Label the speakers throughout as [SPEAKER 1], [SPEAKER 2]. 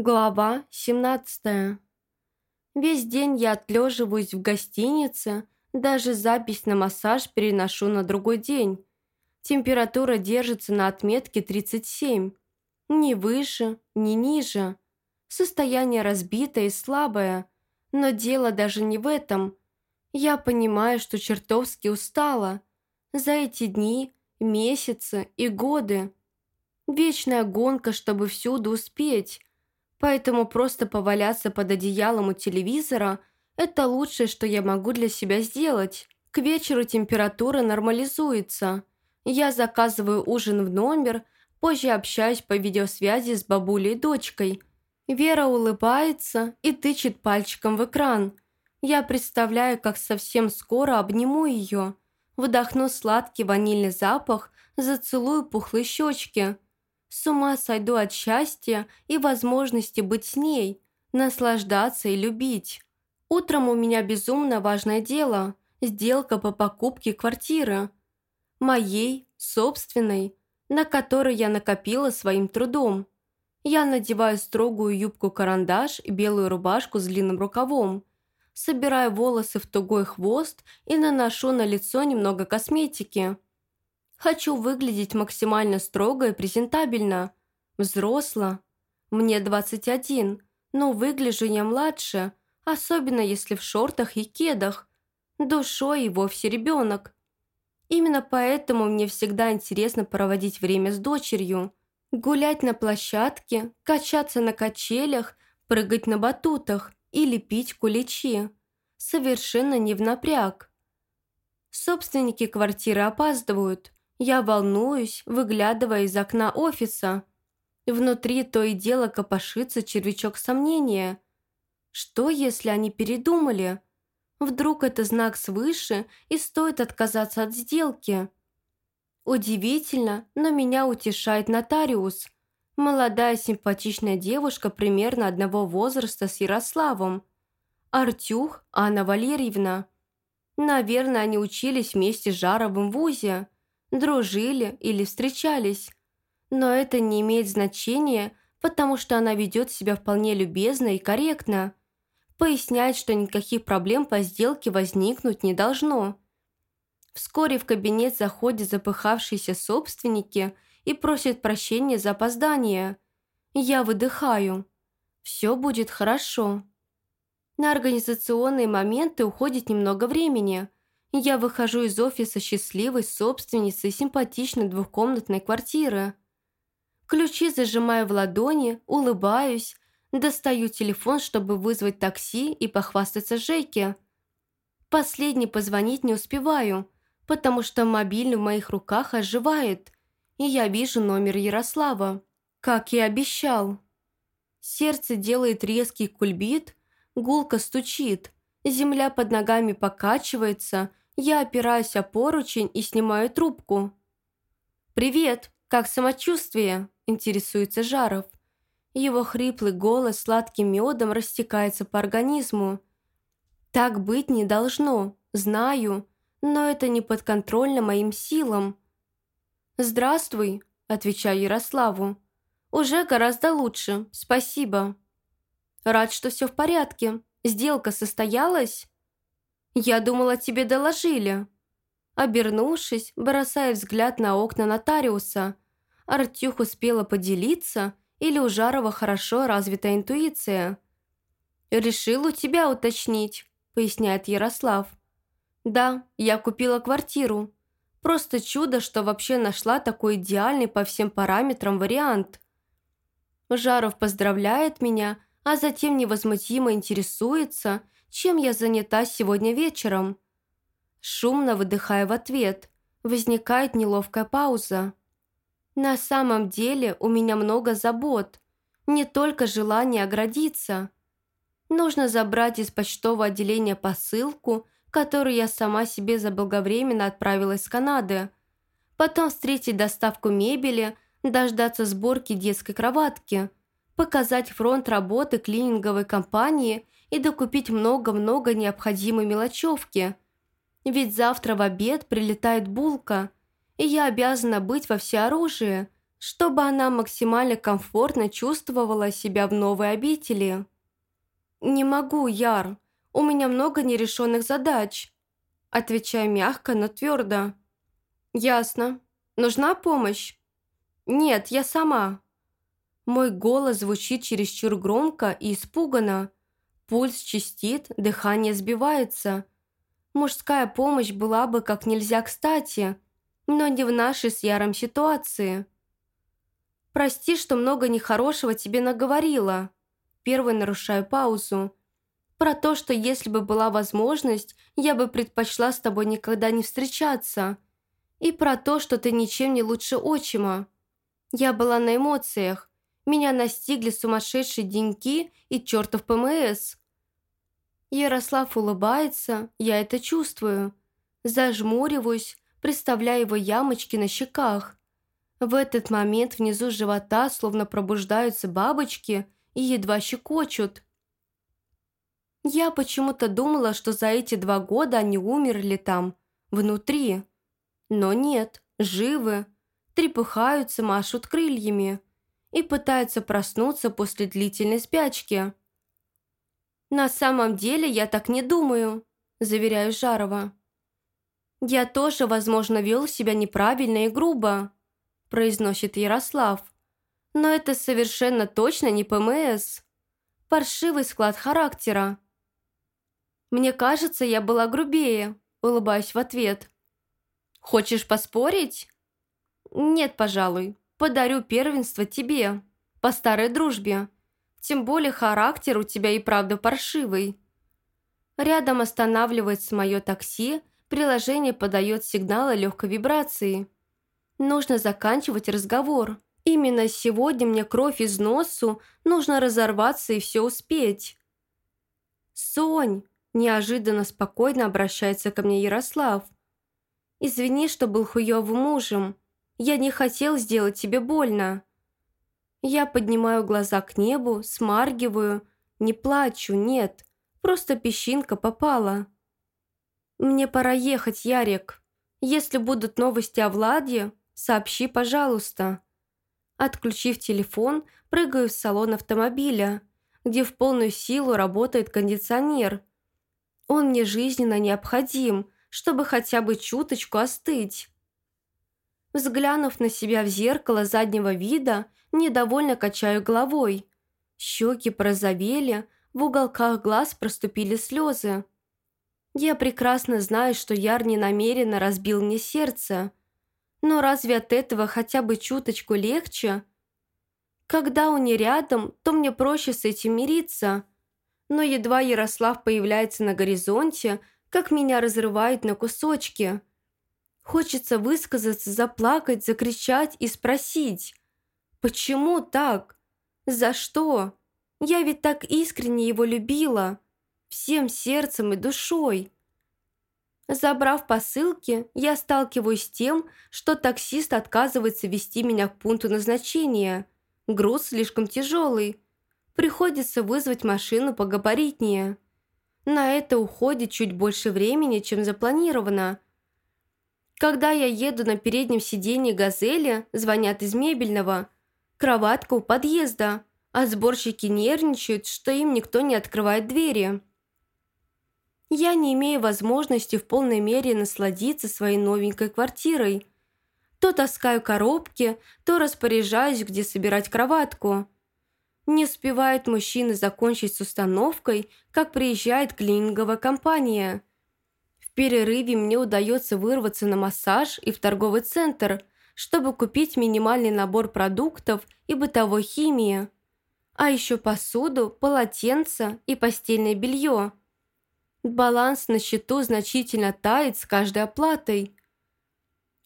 [SPEAKER 1] Глава 17. Весь день я отлеживаюсь в гостинице, даже запись на массаж переношу на другой день. Температура держится на отметке 37. Ни выше, ни ниже. Состояние разбитое и слабое. Но дело даже не в этом. Я понимаю, что чертовски устала. За эти дни, месяцы и годы. Вечная гонка, чтобы всюду успеть Поэтому просто поваляться под одеялом у телевизора – это лучшее, что я могу для себя сделать. К вечеру температура нормализуется. Я заказываю ужин в номер, позже общаюсь по видеосвязи с бабулей и дочкой. Вера улыбается и тычет пальчиком в экран. Я представляю, как совсем скоро обниму ее, вдохну сладкий ванильный запах, зацелую пухлые щечки – с ума сойду от счастья и возможности быть с ней, наслаждаться и любить. Утром у меня безумно важное дело – сделка по покупке квартиры. Моей, собственной, на которой я накопила своим трудом. Я надеваю строгую юбку-карандаш и белую рубашку с длинным рукавом. Собираю волосы в тугой хвост и наношу на лицо немного косметики – Хочу выглядеть максимально строго и презентабельно. Взросла. Мне 21, но выгляжу я младше, особенно если в шортах и кедах. Душой и вовсе ребенок. Именно поэтому мне всегда интересно проводить время с дочерью. Гулять на площадке, качаться на качелях, прыгать на батутах или пить куличи. Совершенно не в напряг. Собственники квартиры опаздывают – я волнуюсь, выглядывая из окна офиса. Внутри то и дело копошится червячок сомнения. Что, если они передумали? Вдруг это знак свыше и стоит отказаться от сделки? Удивительно, но меня утешает нотариус. Молодая симпатичная девушка примерно одного возраста с Ярославом. Артюх Анна Валерьевна. Наверное, они учились вместе с Жаровым в ВУЗе дружили или встречались. Но это не имеет значения, потому что она ведет себя вполне любезно и корректно. Поясняет, что никаких проблем по сделке возникнуть не должно. Вскоре в кабинет заходят запыхавшиеся собственники и просят прощения за опоздание. Я выдыхаю. Все будет хорошо. На организационные моменты уходит немного времени – я выхожу из офиса счастливой собственницей симпатичной двухкомнатной квартиры. Ключи зажимаю в ладони, улыбаюсь, достаю телефон, чтобы вызвать такси и похвастаться Жеке. Последний позвонить не успеваю, потому что мобильный в моих руках оживает, и я вижу номер Ярослава, как и обещал. Сердце делает резкий кульбит, гулко стучит, земля под ногами покачивается, я опираюсь о поручень и снимаю трубку. «Привет, как самочувствие?» – интересуется Жаров. Его хриплый голос сладким медом растекается по организму. «Так быть не должно, знаю, но это не подконтрольно моим силам». «Здравствуй», – отвечаю Ярославу. «Уже гораздо лучше, спасибо». «Рад, что все в порядке. Сделка состоялась?» «Я думала, тебе доложили». Обернувшись, бросая взгляд на окна нотариуса, Артюх успела поделиться или у Жарова хорошо развита интуиция. «Решил у тебя уточнить», — поясняет Ярослав. «Да, я купила квартиру. Просто чудо, что вообще нашла такой идеальный по всем параметрам вариант». Жаров поздравляет меня, а затем невозмутимо интересуется — чем я занята сегодня вечером. Шумно выдыхая в ответ, возникает неловкая пауза. На самом деле у меня много забот, не только желание оградиться. Нужно забрать из почтового отделения посылку, которую я сама себе заблаговременно отправила из Канады. Потом встретить доставку мебели, дождаться сборки детской кроватки, показать фронт работы клининговой компании – и докупить много-много необходимой мелочевки. Ведь завтра в обед прилетает булка, и я обязана быть во всеоружии, чтобы она максимально комфортно чувствовала себя в новой обители. «Не могу, Яр. У меня много нерешенных задач», отвечаю мягко, но твердо. «Ясно. Нужна помощь?» «Нет, я сама». Мой голос звучит чересчур громко и испуганно. Пульс чистит, дыхание сбивается. Мужская помощь была бы как нельзя кстати, но не в нашей с Яром ситуации. «Прости, что много нехорошего тебе наговорила». Первой нарушаю паузу. Про то, что если бы была возможность, я бы предпочла с тобой никогда не встречаться. И про то, что ты ничем не лучше отчима. Я была на эмоциях. Меня настигли сумасшедшие деньки и чертов ПМС. Ярослав улыбается, я это чувствую. Зажмуриваюсь, представляя его ямочки на щеках. В этот момент внизу живота словно пробуждаются бабочки и едва щекочут. Я почему-то думала, что за эти два года они умерли там, внутри. Но нет, живы трепыхаются, машут крыльями и пытаются проснуться после длительной спячки. «На самом деле я так не думаю», – заверяю Жарова. «Я тоже, возможно, вел себя неправильно и грубо», – произносит Ярослав. «Но это совершенно точно не ПМС. Паршивый склад характера». «Мне кажется, я была грубее», – улыбаюсь в ответ. «Хочешь поспорить?» «Нет, пожалуй. Подарю первенство тебе. По старой дружбе. Тем более характер у тебя и правда паршивый». Рядом останавливается мое такси, приложение подает сигналы легкой вибрации. Нужно заканчивать разговор. Именно сегодня мне кровь из носу, нужно разорваться и все успеть. «Сонь!» – неожиданно спокойно обращается ко мне Ярослав. «Извини, что был хуёвым мужем. Я не хотел сделать тебе больно». Я поднимаю глаза к небу, смаргиваю. Не плачу, нет. Просто песчинка попала. «Мне пора ехать, Ярик. Если будут новости о Владе, сообщи, пожалуйста». Отключив телефон, прыгаю в салон автомобиля, где в полную силу работает кондиционер. Он мне жизненно необходим, чтобы хотя бы чуточку остыть. Взглянув на себя в зеркало заднего вида, недовольно качаю головой. Щеки прозовели, в уголках глаз проступили слезы. Я прекрасно знаю, что Яр не намеренно разбил мне сердце. Но разве от этого хотя бы чуточку легче? Когда он не рядом, то мне проще с этим мириться. Но едва Ярослав появляется на горизонте, как меня разрывает на кусочки – Хочется высказаться, заплакать, закричать и спросить. Почему так? За что? Я ведь так искренне его любила. Всем сердцем и душой. Забрав посылки, я сталкиваюсь с тем, что таксист отказывается вести меня к пункту назначения. Груз слишком тяжелый. Приходится вызвать машину погабаритнее. На это уходит чуть больше времени, чем запланировано – когда я еду на переднем сиденье «Газели», звонят из мебельного. Кроватка у подъезда, а сборщики нервничают, что им никто не открывает двери. Я не имею возможности в полной мере насладиться своей новенькой квартирой. То таскаю коробки, то распоряжаюсь, где собирать кроватку. Не успевают мужчины закончить с установкой, как приезжает клининговая компания – перерыве мне удается вырваться на массаж и в торговый центр, чтобы купить минимальный набор продуктов и бытовой химии. А еще посуду, полотенца и постельное белье. Баланс на счету значительно тает с каждой оплатой.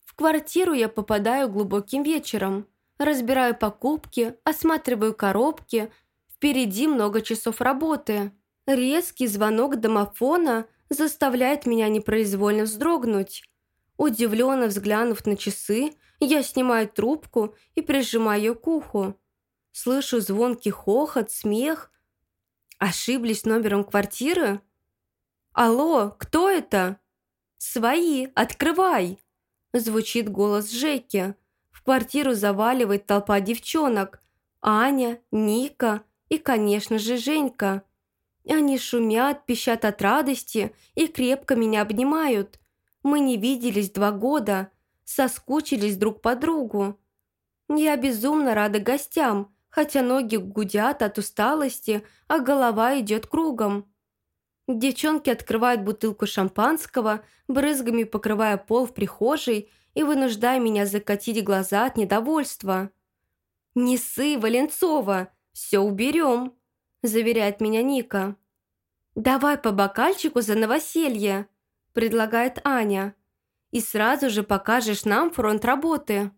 [SPEAKER 1] В квартиру я попадаю глубоким вечером. Разбираю покупки, осматриваю коробки. Впереди много часов работы. Резкий звонок домофона заставляет меня непроизвольно вздрогнуть. Удивленно взглянув на часы, я снимаю трубку и прижимаю ее к уху. Слышу звонкий хохот, смех. Ошиблись номером квартиры? «Алло, кто это?» «Свои, открывай!» Звучит голос Жеки. В квартиру заваливает толпа девчонок. Аня, Ника и, конечно же, Женька. Они шумят, пищат от радости и крепко меня обнимают. Мы не виделись два года, соскучились друг по другу. Я безумно рада гостям, хотя ноги гудят от усталости, а голова идет кругом. Девчонки открывают бутылку шампанского, брызгами покрывая пол в прихожей и вынуждая меня закатить глаза от недовольства. «Не ссы, Валенцова, все уберем», – заверяет меня Ника. «Давай по бокальчику за новоселье», – предлагает Аня. «И сразу же покажешь нам фронт работы».